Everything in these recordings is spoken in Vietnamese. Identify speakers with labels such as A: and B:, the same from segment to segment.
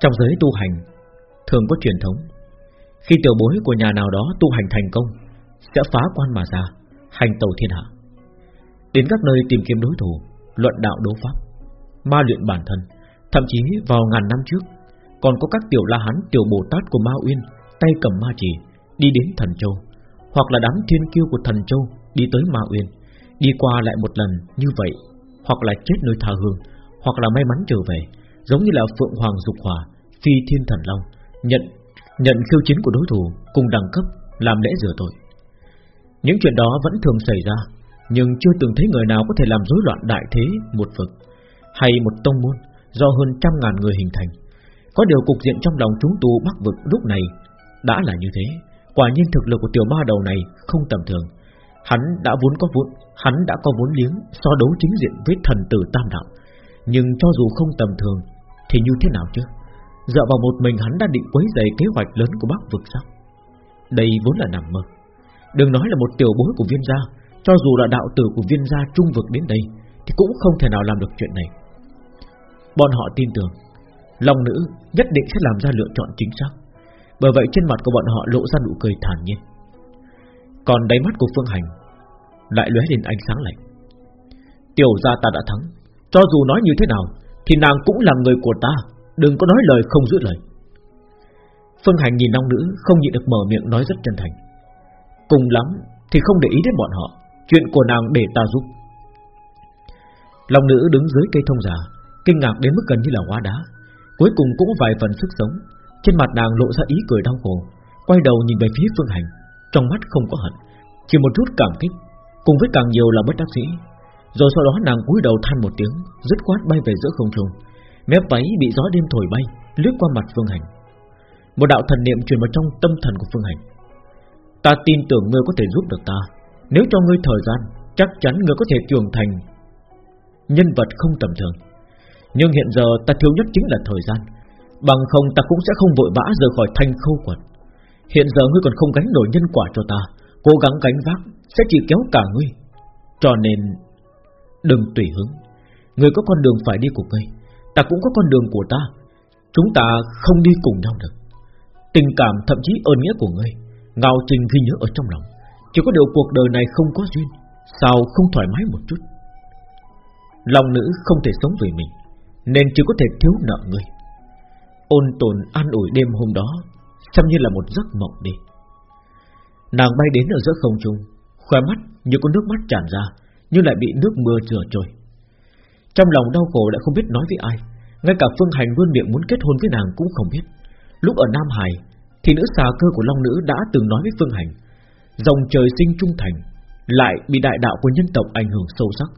A: Trong giới tu hành, Thường có truyền thống. Khi tiểu bối của nhà nào đó tu hành thành công, Sẽ phá quan mà ra, Hành tàu thiên hạ. Đến các nơi tìm kiếm đối thủ, Luận đạo đấu pháp, Ma luyện bản thân, Thậm chí vào ngàn năm trước, Còn có các tiểu la hán, tiểu bồ tát của Ma Uyên Tay cầm ma chỉ Đi đến thần châu, Hoặc là đám thiên kiêu của thần châu Đi tới Ma Uyên, Đi qua lại một lần như vậy, Hoặc là chết nơi tha hương, Hoặc là may mắn trở về Giống như là Phượng Hoàng Dục Hỏa, Phi Thiên Thần Long, Nhận nhận khiêu chiến của đối thủ Cùng đẳng cấp, làm lễ rửa tội. Những chuyện đó vẫn thường xảy ra, Nhưng chưa từng thấy người nào có thể làm rối loạn đại thế Một vực Hay một tông môn Do hơn trăm ngàn người hình thành. Có điều cục diện trong lòng chúng tu bắc vực lúc này Đã là như thế. Quả nhiên thực lực của tiểu ma đầu này không tầm thường. Hắn đã vốn có vốn, Hắn đã có vốn liếng, so đấu chính diện với thần tử tam đạo. Nhưng cho dù không tầm thường thì như thế nào chứ? Dựa vào một mình hắn đã định quấy rầy kế hoạch lớn của Bắc vực sao? Đây vốn là nằm mơ. Đừng nói là một tiểu bối của viên gia, Cho dù là đạo tử của viên gia trung vực đến đây, Thì cũng không thể nào làm được chuyện này. Bọn họ tin tưởng, Long nữ nhất định sẽ làm ra lựa chọn chính xác. Bởi vậy trên mặt của bọn họ lộ ra nụ cười thản nhiên. Còn đáy mắt của Phương Hành Lại lóe lên ánh sáng lạnh. Tiểu gia ta đã thắng, Cho dù nói như thế nào thì nàng cũng là người của ta, Đừng có nói lời không giữ lời. Phương Hành nhìn Long Nữ, Không nhịn được mở miệng nói rất chân thành. Cùng lắm thì không để ý đến bọn họ, Chuyện của nàng để ta giúp. Long Nữ đứng dưới cây thông già, Kinh ngạc đến mức gần như là hóa đá. Cuối cùng cũng vài phần sức sống. Trên mặt nàng lộ ra ý cười đau khổ, Quay đầu nhìn về phía Phương Hành, Trong mắt không có hận, Chỉ một chút cảm kích, Cùng với càng nhiều là bất đắc dĩ. Rồi sau đó nàng cúi đầu than một tiếng, Dứt khoát bay về giữa không trung. Mép váy bị gió đêm thổi bay, Lướt qua mặt Phương Hành. Một đạo thần niệm truyền vào trong tâm thần của Phương Hành. Ta tin tưởng ngươi có thể giúp được ta. Nếu cho ngươi thời gian, Chắc chắn ngươi có thể trưởng thành Nhân vật không tầm thường. Nhưng hiện giờ ta thiếu nhất chính là thời gian. Bằng không ta cũng sẽ không vội vã rời khỏi thanh khâu quật. Hiện giờ ngươi còn không gánh nổi nhân quả cho ta. Cố gắng gánh vác Sẽ chỉ kéo cả ngươi. Cho nên Đừng tùy hứng. Người có con đường phải đi của ngươi, Ta cũng có con đường của ta. Chúng ta không đi cùng nhau được. Tình cảm thậm chí ơn nghĩa của ngươi, Ngao trình ghi nhớ ở trong lòng. Chỉ có điều cuộc đời này không có duyên, Sao không thoải mái một chút? Lòng nữ không thể sống vì mình, Nên chỉ có thể thiếu nợ ngươi. Ôn tồn an ủi đêm hôm đó, Xem như là một giấc mộng đi. Nàng bay đến ở giữa không trung Khoe mắt như có nước mắt tràn ra nhưng lại bị nước mưa rửa trôi. Trong lòng đau khổ đã không biết nói với ai Ngay cả Phương Hành luôn miệng muốn kết hôn với nàng cũng không biết. Lúc ở Nam Hải Thì nữ xà cơ của Long Nữ đã từng nói với Phương Hành Dòng trời sinh trung thành Lại bị đại đạo của nhân tộc ảnh hưởng sâu sắc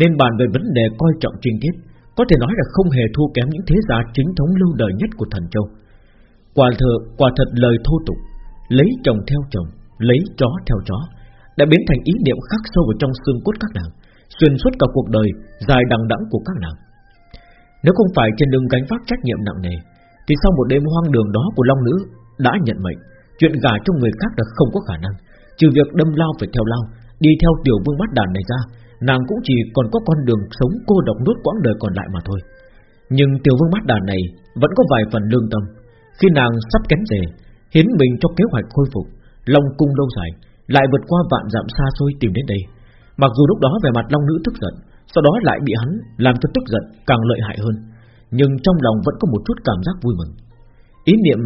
A: Nên bàn về vấn đề coi trọng trinh tiết Có thể nói là không hề thua kém những thế gia chính thống lâu đời nhất của thần châu. Quả thật, quả thật lời thô tục Lấy chồng theo chồng Lấy chó theo chó đã biến thành ý niệm khắc sâu vào trong xương cốt các nàng, Xuyên suốt cả cuộc đời, Dài đằng đẵng của các nàng. Nếu không phải trên đường gánh vác trách nhiệm nặng nề, Thì sau một đêm hoang đường đó của Long Nữ Đã nhận mệnh, Chuyện gả cho người khác là không có khả năng, Trừ việc đâm lao phải theo lao, Đi theo tiểu vương bắt đàn này ra, Nàng cũng chỉ còn có con đường sống cô độc nuốt quãng đời còn lại mà thôi. Nhưng tiểu vương bắt đàn này Vẫn có vài phần lương tâm. Khi nàng sắp kén rể, Hiến mình cho kế hoạch khôi phục, Long cung lâu dài lại vượt qua vạn dặm xa xôi tìm đến đây. Mặc dù lúc đó về mặt Long nữ tức giận, Sau đó lại bị hắn làm cho tức giận Càng lợi hại hơn. Nhưng trong lòng vẫn có một chút cảm giác vui mừng. Ý niệm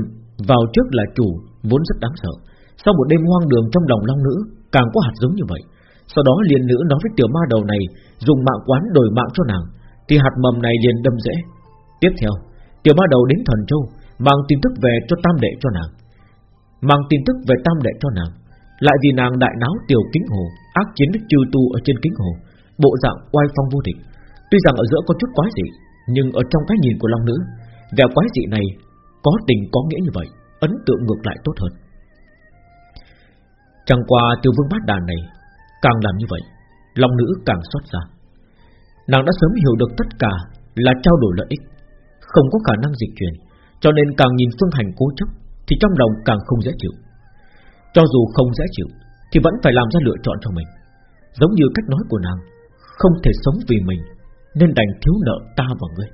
A: vào trước là chủ Vốn rất đáng sợ. Sau một đêm hoang đường trong lòng Long nữ, Càng có hạt giống như vậy. Sau đó liền nữ nói với tiểu ma đầu này, Dùng mạng quán đổi mạng cho nàng, Thì hạt mầm này liền đâm rễ. Tiếp theo, tiểu ma đầu đến thần châu, Mang tin tức về cho tam đệ cho nàng. Mang tin tức về tam đệ cho nàng. Lại vì nàng đại náo tiểu kính hồ, Ác chiến đức chư tu ở trên kính hồ, Bộ dạng oai phong vô địch. Tuy rằng ở giữa có chút quái dị, Nhưng ở trong cái nhìn của Long Nữ, Vẻ quái dị này có tình có nghĩa như vậy, Ấn tượng ngược lại tốt hơn. Chẳng qua tiêu vương bát đàn này Càng làm như vậy, Long nữ càng xót ra Nàng đã sớm hiểu được tất cả Là trao đổi lợi ích, Không có khả năng dịch chuyển, Cho nên càng nhìn phương hành cố chấp, Thì trong lòng càng không dễ chịu. Cho dù không dễ chịu, Thì vẫn phải làm ra lựa chọn cho mình. Giống như cách nói của nàng, Không thể sống vì mình, Nên đành thiếu nợ ta và ngươi.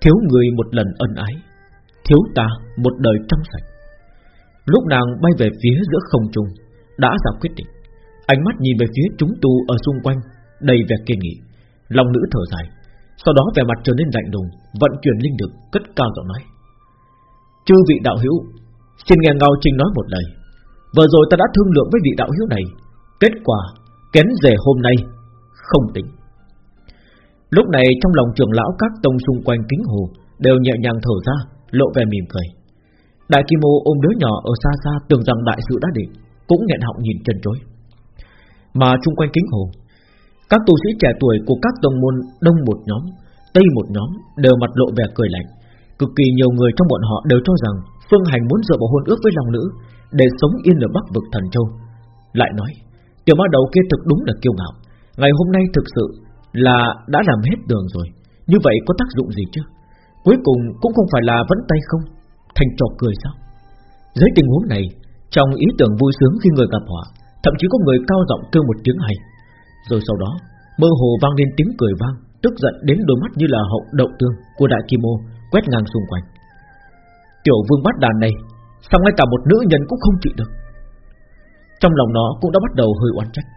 A: Thiếu người một lần ân ái, Thiếu ta một đời trong sạch. Lúc nàng bay về phía giữa không trung, Đã ra quyết định. Ánh mắt nhìn về phía chúng tu ở xung quanh, Đầy vẻ kiên nghị. Lòng nữ thở dài, Sau đó vẻ mặt trở nên lạnh lùng, Vận chuyển linh lực, cất cao giọng nói. Chư vị đạo hữu, Xin nghe Ngao Trình nói một lời. Vừa rồi ta đã thương lượng với vị đạo hữu này. Kết quả kén rể hôm nay Không tính. Lúc này trong lòng trưởng lão các tông xung quanh kính hồ Đều nhẹ nhàng thở ra Lộ vẻ mỉm cười. Đại Kim Ô ôm đứa nhỏ ở xa xa Tưởng rằng đại sự đã định Cũng nghẹn họng nhìn chân chối Mà chung quanh kính hồ Các tu sĩ trẻ tuổi của các tông môn Đông một nhóm, Tây một nhóm Đều mặt lộ vẻ cười lạnh. Cực kỳ nhiều người trong bọn họ đều cho rằng Phương Hành muốn dựa vào hôn ước với lòng Nữ để sống yên ở Bắc vực Thần Châu. Lại nói, Tiểu ma đầu kia thực đúng là kiêu ngạo. Ngày hôm nay thực sự là đã làm hết đường rồi. Như vậy có tác dụng gì chứ? Cuối cùng cũng không phải là vẫn tay không? Thành trò cười sao? Dưới tình huống này, Trong ý tưởng vui sướng khi người gặp họa, Thậm chí có người cao giọng kêu một tiếng hay. Rồi sau đó, Mơ hồ vang lên tiếng cười vang, Tức giận đến đôi mắt như là hậu đậu tương Của đại kim ô quét ngang xung quanh. Tiểu vương bắt đàn này Sao ngay cả một nữ nhân cũng không chịu được? Trong lòng nó cũng đã bắt đầu hơi oán trách.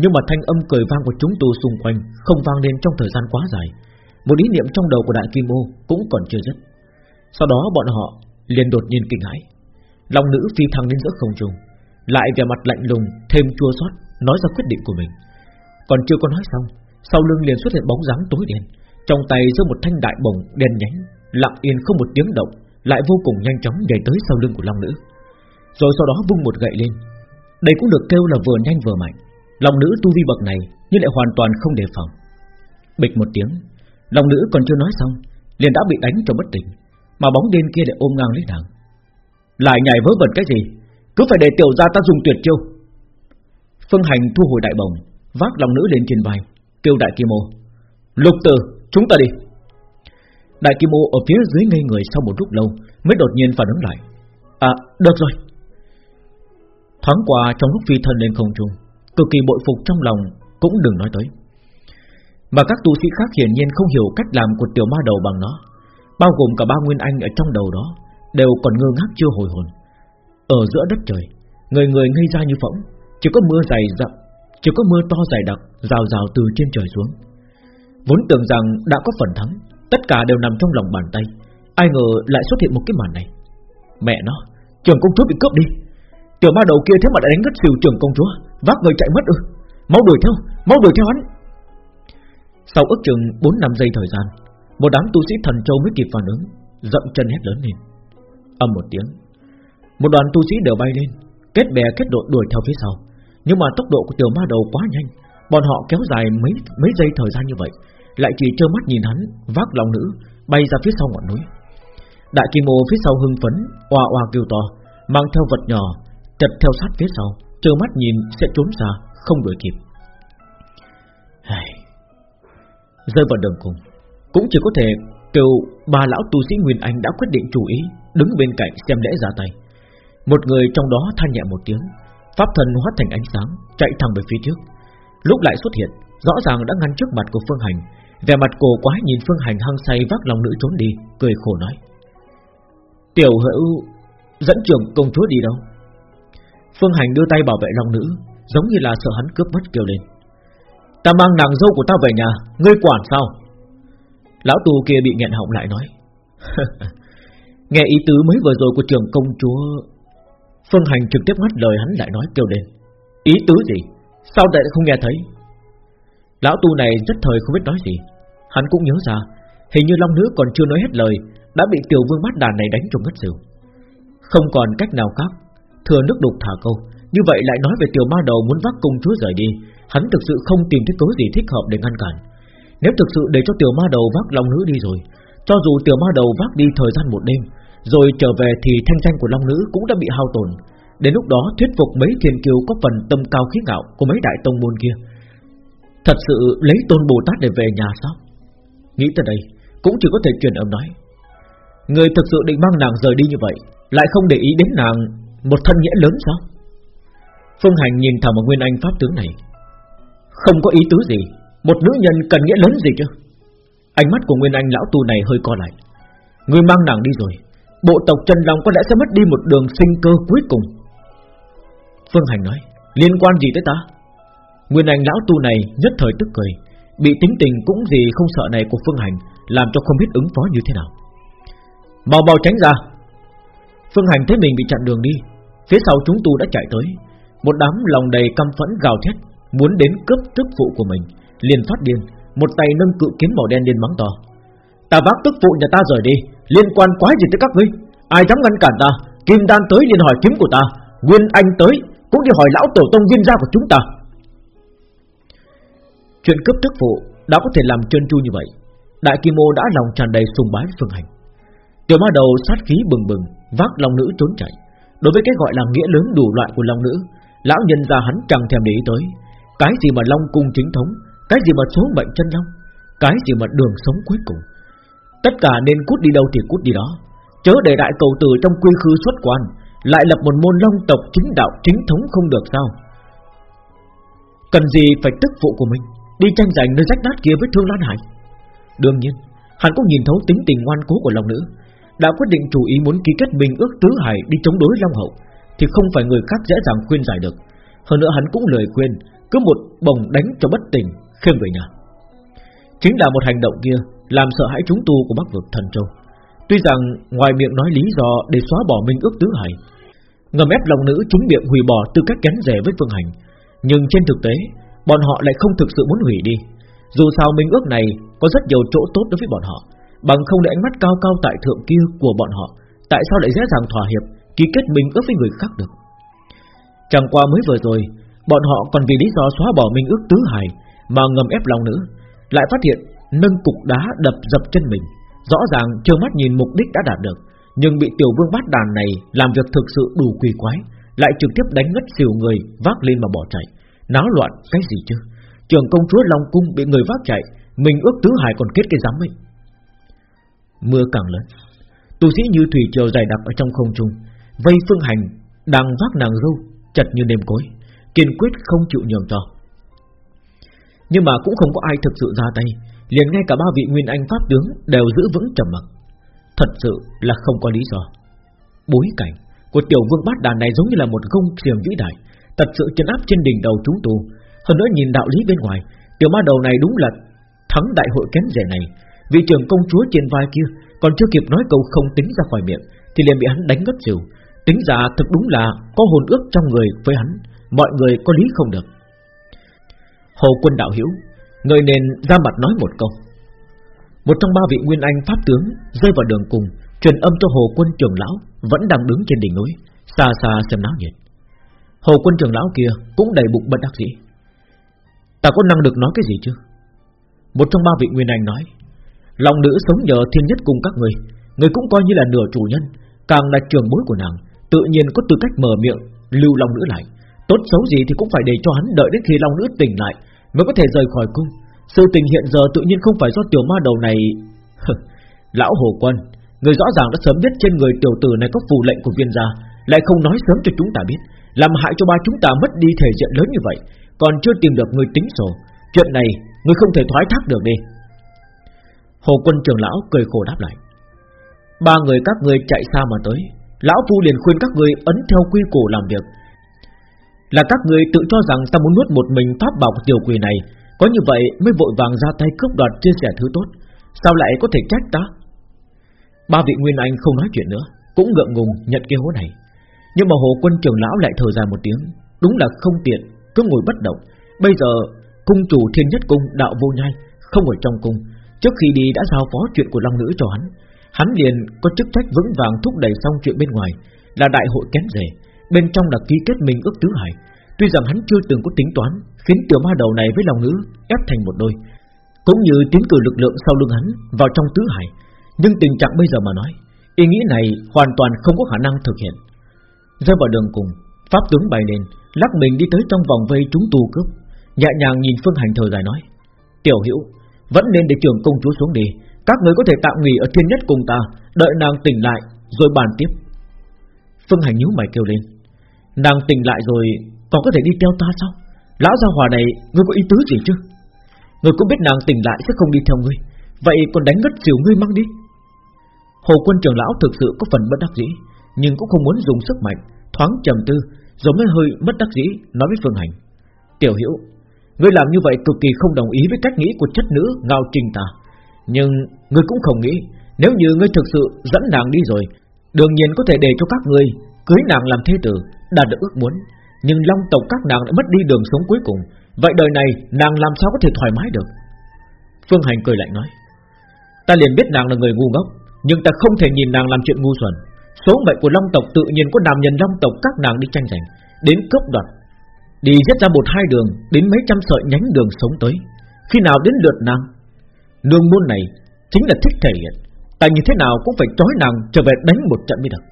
A: Nhưng mà thanh âm cười vang của chúng tu xung quanh Không vang lên trong thời gian quá dài. Một ý niệm trong đầu của đại kim ô Cũng còn chưa dứt. Sau đó bọn họ liền đột nhiên kinh hãi. Lòng nữ phi thăng lên giữa không trung, Lại về mặt lạnh lùng, Thêm chua xót, Nói ra quyết định của mình. Còn chưa có nói xong, Sau lưng liền xuất hiện bóng dáng tối đen. Trong tay giơ một thanh đại bổng đen nhánh, Lặng yên không một tiếng động. Lại vô cùng nhanh chóng nhảy tới sau lưng của Long Nữ. Rồi sau đó vung một gậy lên. Đây cũng được kêu là vừa nhanh vừa mạnh. Long Nữ tu vi bậc này Nhưng lại hoàn toàn không đề phòng. Bịch một tiếng, Long Nữ còn chưa nói xong, liền đã bị đánh cho bất tỉnh, Mà bóng đen kia lại ôm ngang lấy nàng. Lại nhảy vớ vẩn cái gì? Cứ phải để tiểu gia ta dùng tuyệt chiêu. Phương Hành thu hồi đại bồng Vác Long Nữ lên trên vai, Kêu đại kim mô. Lục tử, chúng ta đi. Đại Kim Ô ở phía dưới ngây người sau một lúc lâu, Mới đột nhiên phản ứng lại. À được rồi. Thoáng qua trong lúc phi thân lên không trung, Cực kỳ bội phục trong lòng Cũng đừng nói tới. Mà các tu sĩ khác hiển nhiên không hiểu cách làm của tiểu ma đầu bằng nó, Bao gồm cả ba nguyên anh ở trong đầu đó, Đều còn ngơ ngác chưa hồi hồn. Ở giữa đất trời, Người người ngây ra như phỗng, Chỉ có mưa dày dặm, Chỉ có mưa to dày đặc, Rào rào từ trên trời xuống. Vốn tưởng rằng đã có phần thắng Tất cả đều nằm trong lòng bàn tay. Ai ngờ lại xuất hiện một cái màn này. Mẹ nó, trường công chúa bị cướp đi. Tiểu ma đầu kia thế mà đã đánh ngất xỉu trường công chúa. Vác người chạy mất ư. Mau đuổi theo, mau đuổi theo hắn. Sau ước chừng 4 năm giây thời gian Một đám tu sĩ thần châu mới kịp phản ứng. Dậm chân hét lớn lên. Âm một tiếng Một đoàn tu sĩ đều bay lên. Kết bè kết đội đuổi theo phía sau. Nhưng mà tốc độ của tiểu ma đầu quá nhanh. Bọn họ kéo dài mấy mấy giây thời gian như vậy lại chỉ trơ mắt nhìn hắn vác lòng nữ bay ra phía sau ngọn núi. Đại kim ô phía sau hưng phấn, oa oa kêu to, mang theo vật nhỏ, chật theo sát phía sau, trơ mắt nhìn sẽ trốn xa, không đuổi kịp. Rơi vào đường cùng, cũng chỉ có thể kêu ba lão tu sĩ Nguyên Anh đã quyết định chủ ý, đứng bên cạnh xem lễ ra tay. Một người trong đó than nhẹ một tiếng, pháp thần hóa thành ánh sáng, chạy thẳng về phía trước. Lúc lại xuất hiện, rõ ràng đã ngăn trước mặt của Phương Hành, về mặt cổ quá nhìn Phương Hành hăng say vác lòng nữ trốn đi, cười khổ nói: "Tiểu hữu dẫn trưởng công chúa đi đâu?" Phương Hành đưa tay bảo vệ lòng nữ, giống như là sợ hắn cướp mất kêu lên: "Ta mang nàng dâu của ta về nhà, ngươi quản sao?" Lão tù kia bị nghẹn họng lại nói: "Nghe ý tứ mới vừa rồi của trưởng công chúa." Phương Hành trực tiếp ngắt lời hắn lại nói kêu lên: "Ý tứ gì? Sao lại không nghe thấy?" Lão tu này rất thời không biết nói gì. Hắn cũng nhớ ra, Hình như Long Nữ còn chưa nói hết lời, Đã bị tiểu vương bát đàn này đánh trong ngất xỉu. Không còn cách nào khác, Thừa nước đục thả câu, Như vậy lại nói về tiểu ma đầu muốn vác công chúa rời đi. Hắn thực sự không tìm thấy cớ gì thích hợp để ngăn cản. Nếu thực sự để cho tiểu ma đầu vác Long Nữ đi rồi, Cho dù tiểu ma đầu vác đi thời gian một đêm, Rồi trở về thì thanh danh của Long Nữ cũng đã bị hao tổn. Đến lúc đó, thuyết phục mấy thiên kiều có phần tâm cao khí ngạo của mấy đại tông môn kia Thật sự lấy tôn Bồ Tát để về nhà sao? Nghĩ tới đây, Cũng chỉ có thể truyền âm nói. Người thực sự định mang nàng rời đi như vậy, Lại không để ý đến nàng Một thân nghĩa lớn sao? Phương Hành nhìn thẳng vào Nguyên Anh Pháp tướng này. Không có ý tứ gì, Một nữ nhân cần nghĩa lớn gì chứ? Ánh mắt của Nguyên Anh lão tu này hơi co lại. Người mang nàng đi rồi, Bộ tộc Trần Long có lẽ sẽ mất đi một đường sinh cơ cuối cùng. Phương Hành nói, Liên quan gì tới ta? Nguyên Anh lão tu này nhất thời tức cười. Bị tính tình cũng gì không sợ này của Phương Hành Làm cho không biết ứng phó như thế nào. Mau mau tránh ra. Phương Hành thấy mình bị chặn đường đi, Phía sau chúng tu đã chạy tới. Một đám lòng đầy căm phẫn gào thét, Muốn đến cướp tức phụ của mình, liền phát điên, Một tay nâng cự kiếm màu đen lên mắng to. Ta vác tức phụ nhà ta rời đi, Liên quan quá gì tới các ngươi? Ai dám ngăn cản ta? Kim đan tới liền hỏi kiếm của ta, Nguyên Anh tới, cũng đi hỏi lão tổ tông viên gia của chúng ta. Chuyện cướp tức phụ đã có thể làm trơn tru như vậy. Đại Kim Ô đã lòng tràn đầy sùng bái phương hành. Tiểu ma đầu sát khí bừng bừng, Vác long nữ trốn chạy. Đối với cái gọi là nghĩa lớn đủ loại của long nữ, Lão nhân gia hắn chẳng thèm để ý tới. Cái gì mà long cung chính thống, Cái gì mà số mệnh chân long, Cái gì mà đường sống cuối cùng. Tất cả nên cút đi đâu thì cút đi đó. Chớ để đại cầu tử trong quy khư xuất quan, Lại lập một môn long tộc chính đạo chính thống không được sao? Cần gì phải tức phụ của mình? Đi tranh giành nơi rách nát kia với Thương Lan Hải. Đương nhiên, Hắn cũng nhìn thấu tính tình ngoan cố của lòng Nữ. Đã quyết định chủ ý muốn ký kết bình ước tứ hải Đi chống đối Long Hậu, Thì không phải người khác dễ dàng khuyên giải được. Hơn nữa hắn cũng lời khuyên, Cứ một bồng đánh cho bất tỉnh Khiêm về nhà. Chính là một hành động kia Làm sợ hãi chúng tu của Bắc vực thần châu. Tuy rằng ngoài miệng nói lý do Để xóa bỏ minh ước tứ hải, Ngầm ép lòng nữ chúng miệng hủy bỏ tư cách gánh rẻ với phương hành, Nhưng trên thực tế Bọn họ lại không thực sự muốn hủy đi. Dù sao minh ước này Có rất nhiều chỗ tốt đối với bọn họ, Bằng không để ánh mắt cao cao tại thượng kia của bọn họ, Tại sao lại dễ dàng thỏa hiệp, Ký kết minh ước với người khác được? Chẳng qua mới vừa rồi, Bọn họ còn vì lý do xóa bỏ minh ước tứ hài Mà ngầm ép lòng nữ, Lại phát hiện nâng cục đá đập dập chân mình, Rõ ràng trơ mắt nhìn mục đích đã đạt được, Nhưng bị tiểu vương bát đàn này Làm việc thực sự đủ quỷ quái, Lại trực tiếp đánh ngất xỉu người, Vác lên mà bỏ chạy. Náo loạn cái gì chứ Trường công chúa Long Cung bị người vác chạy Mình ước tứ hải còn kết cái giám ấy Mưa càng lớn Tu sĩ như thủy triều dài đặc ở trong không trung Vây phương hành Đang vác nàng râu chặt như nêm cối Kiên quyết không chịu nhường cho Nhưng mà cũng không có ai thực sự ra tay liền ngay cả ba vị nguyên anh pháp tướng đều giữ vững trầm mặc. Thật sự là không có lý do. Bối cảnh của tiểu vương bát đàn này giống như là một công xiềng vĩ đại, thật sự chấn áp trên đỉnh đầu chúng tu. Hơn nữa nhìn đạo lý bên ngoài, tiểu ma đầu này đúng là thắng đại hội kén rẻ này. Vị trưởng công chúa trên vai kia còn chưa kịp nói câu không tính ra khỏi miệng, thì liền bị hắn đánh ngất xỉu. Tính ra thật đúng là có hồn ước trong người với hắn, mọi người có lý không được. Hồ quân đạo hiểu Người nên ra mặt nói một câu Một trong ba vị nguyên anh pháp tướng Rơi vào đường cùng Truyền âm cho hồ quân trưởng lão Vẫn đang đứng trên đỉnh núi Xa xa xem náo nhiệt Hồ quân trưởng lão kia cũng đầy bụng bất đắc dĩ Ta có năng lực nói cái gì chứ Một trong ba vị nguyên anh nói Lòng nữ sống nhờ thiên nhất cùng các người Người cũng coi như là nửa chủ nhân Càng là trường bối của nàng Tự nhiên có tư cách mở miệng Lưu lòng nữ lại Tốt xấu gì thì cũng phải để cho hắn đợi đến khi lòng nữ tỉnh lại mới có thể rời khỏi cung. Sự tình hiện giờ tự nhiên không phải do tiểu ma đầu này. Lão Hồ Quân, người rõ ràng đã sớm biết trên người tiểu tử này có phù lệnh của viên gia, lại không nói sớm cho chúng ta biết, làm hại cho ba chúng ta mất đi thể diện lớn như vậy, còn chưa tìm được người tính sổ. Chuyện này, người không thể thoái thác được đi. Hồ Quân trưởng lão cười khổ đáp lại. Ba người các người chạy xa mà tới, lão phu liền khuyên các người ấn theo quy củ làm việc, là các người tự cho rằng ta muốn nuốt một mình pháp bảo tiểu quỷ này Có như vậy mới vội vàng ra tay cướp đoạt chia sẻ thứ tốt Sao lại có thể trách ta Ba vị Nguyên Anh không nói chuyện nữa Cũng ngượng ngùng nhận cái hố này nhưng mà hồ quân trưởng lão lại thở dài một tiếng. Đúng là không tiện, Cứ ngồi bất động. Bây giờ, cung chủ thiên nhất cung, đạo vô nhai, Không ở trong cung. Trước khi đi đã giao phó chuyện của Long Nữ cho hắn. Hắn liền có chức trách vững vàng thúc đẩy xong chuyện bên ngoài, Là đại hội kén rể. Bên trong là ký kết mình ước tứ hải. Tuy rằng hắn chưa từng có tính toán, Khiến tiểu ma đầu này với lòng nữ ép thành một đôi. Cũng như tiến cử lực lượng sau lưng hắn Vào trong tứ hải. Nhưng tình trạng bây giờ mà nói, Ý nghĩ này hoàn toàn không có khả năng thực hiện. Rơi vào đường cùng. Pháp tướng bay lên, Lắc mình đi tới trong vòng vây chúng tù cướp. Nhẹ nhàng nhìn Phương Hành thở dài nói, Tiểu Hữu, Vẫn nên để trưởng công chúa xuống đi. Các người có thể tạm nghỉ ở thiên nhất cùng ta, Đợi nàng tỉnh lại, rồi bàn tiếp. Phương Hành nhíu mày kêu lên, Nàng tỉnh lại rồi, Còn có thể đi theo ta sao? Lão gia hòa này, ngươi có ý tứ gì chứ? Ngươi cũng biết nàng tỉnh lại sẽ không đi theo ngươi, Vậy còn đánh ngất xỉu ngươi mang đi. Hồ quân trưởng lão thực sự có phần bất đắc dĩ nhưng cũng không muốn dùng sức mạnh, Thoáng trầm tư Rồi mới hơi bất đắc dĩ, Nói với Phương Hành. Tiểu Hiểu Ngươi làm như vậy cực kỳ không đồng ý với cách nghĩ của chất nữ Ngao trình ta. Nhưng ngươi cũng không nghĩ, Nếu như ngươi thực sự dẫn nàng đi rồi, Đương nhiên có thể để cho các ngươi Cưới nàng làm thế tử, Đạt được ước muốn. Nhưng long tộc các nàng đã mất đi đường sống cuối cùng, Vậy đời này nàng làm sao có thể thoải mái được? Phương Hành cười lạnh nói. Ta liền biết nàng là người ngu ngốc, Nhưng ta không thể nhìn nàng làm chuyện ngu xuẩn. Số mệnh của long tộc tự nhiên có nam nhân long tộc các nàng đi tranh giành, Đến cướp đoạt. Đi giết ra một hai đường, Đến mấy trăm sợi nhánh đường sống tới. Khi nào đến lượt nàng? Nương môn này chính là thích thể hiện. Ta như thế nào cũng phải trói nàng trở về đánh một trận mới được.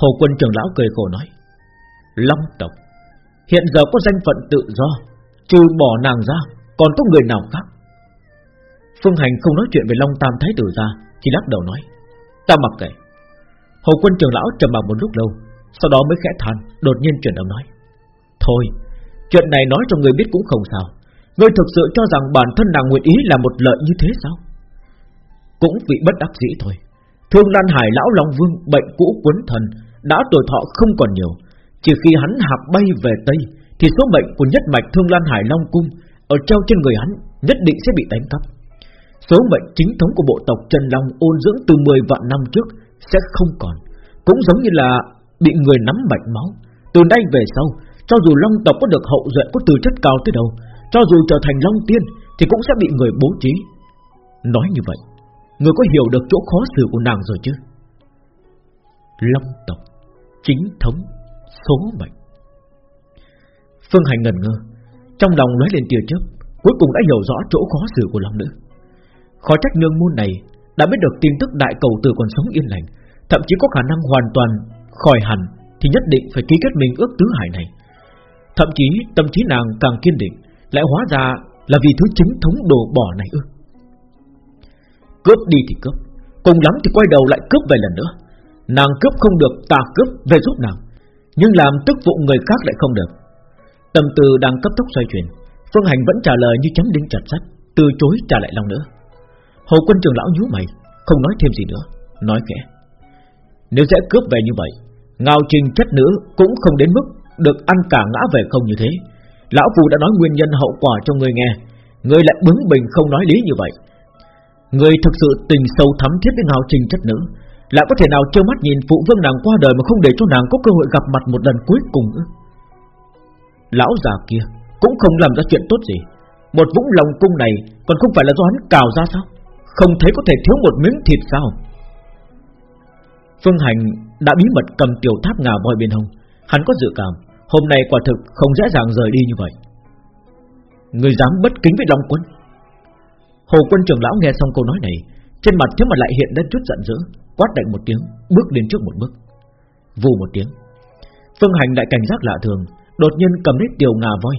A: Hồ quân trưởng lão cười khổ nói, Long tộc, Hiện giờ có danh phận tự do, Trừ bỏ nàng ra, Còn có người nào khác? Phương Hành không nói chuyện về Long Tam Thái Tử ra, Chỉ lắc đầu nói, Ta mặc kệ. Hồ quân trưởng lão trầm mặc một lúc lâu, Sau đó mới khẽ than, Đột nhiên chuyển âm nói. Thôi, Chuyện này nói cho người biết cũng không sao. Ngươi thực sự cho rằng bản thân nàng nguyện ý là một lợi như thế sao? Cũng vì bất đắc dĩ thôi. Thương Lan Hải, Lão Long Vương, bệnh cũ cuốn thần, Đã tuổi thọ không còn nhiều. Chỉ khi hắn hạp bay về Tây, Thì số bệnh của nhất mạch Thương Lan Hải Long Cung Ở treo trên người hắn Nhất định sẽ bị đánh cắp. Số mệnh chính thống của bộ tộc Trần Long ôn dưỡng từ 10 vạn năm trước sẽ không còn. Cũng giống như là bị người nắm mạch máu. Từ nay về sau, Cho dù Long tộc có được hậu duệ có từ chất cao tới đâu, Cho dù trở thành Long Tiên Thì cũng sẽ bị người bố trí. Nói như vậy, Người có hiểu được chỗ khó xử của nàng rồi chứ? Long tộc, Chính thống, Số mệnh. Phương Hành ngần ngơ, Trong lòng nói lên tia chớp, Cuối cùng đã hiểu rõ chỗ khó xử của Long Nữ. Khó trách nương môn này đã biết được tin tức đại cầu tử còn sống yên lành, Thậm chí có khả năng hoàn toàn khỏi hẳn Thì nhất định phải ký kết mình ước tứ hải này. Thậm chí tâm trí nàng càng kiên định, Lại hóa ra là vì thứ chính thống đồ bỏ này ư. Cướp đi thì cướp, Cùng lắm thì quay đầu lại cướp về lần nữa. Nàng cướp không được, ta cướp về giúp nàng. Nhưng làm tức vụ người khác lại không được. Tâm tư đang cấp tốc xoay chuyển, Phương Hành vẫn trả lời như chấm đinh chặt sắt, Từ chối trả lại lòng nữa. Hồ quân trường lão nhíu mày, Không nói thêm gì nữa, Nói khẽ. Nếu sẽ cướp về như vậy, Ngao trình chất nữ cũng không đến mức Được ăn cả ngã về không như thế. Lão Phù đã nói nguyên nhân hậu quả cho người nghe, Người lại bướng bỉnh không nói lý như vậy. Người thực sự tình sâu thắm thiết với Ngao trình chất nữ, Lại có thể nào trơ mắt nhìn phụ vương nàng qua đời Mà không để cho nàng có cơ hội gặp mặt một lần cuối cùng nữa? Lão già kia Cũng không làm ra chuyện tốt gì. Một vũng lòng cung này Còn không phải là do hắn cào ra sao? Không thấy có thể thiếu một miếng thịt sao? Phương Hành đã bí mật cầm tiểu tháp ngà voi bên hông. Hắn có dự cảm, Hôm nay quả thực không dễ dàng rời đi như vậy. Người dám bất kính với Long Quân? Hồ quân trưởng lão nghe xong câu nói này, Trên mặt thế mà lại hiện lên chút giận dữ, Quát đạnh một tiếng, Bước lên trước một bước. Vù một tiếng. Phương Hành lại cảnh giác lạ thường, Đột nhiên cầm lấy tiểu ngà voi.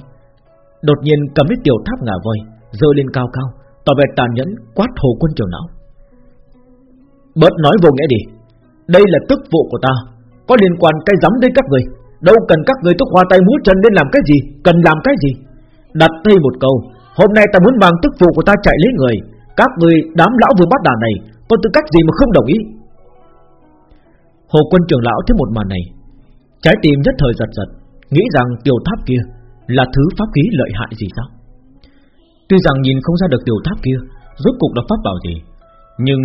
A: Đột nhiên cầm lấy tiểu tháp ngà voi Dơ lên cao cao tỏ vẻ tàn nhẫn quát hồ quân trưởng lão. Bớt nói vô nghĩa đi, đây là tức vụ của ta, có liên quan cái giấm đến các người, đâu cần các người tức hoa tay múa chân nên làm cái gì, cần làm cái gì. Đặt đây một câu, hôm nay ta muốn mang tức vụ của ta chạy lấy người, các người đám lão vừa bắt đàn này, có tư cách gì mà không đồng ý? Hồ quân trưởng lão thấy một màn này, trái tim nhất thời giật giật, nghĩ rằng tiểu tháp kia là thứ pháp khí lợi hại gì sao? Tuy rằng nhìn không ra được tiểu tháp kia, Rốt cục là pháp bảo gì, Nhưng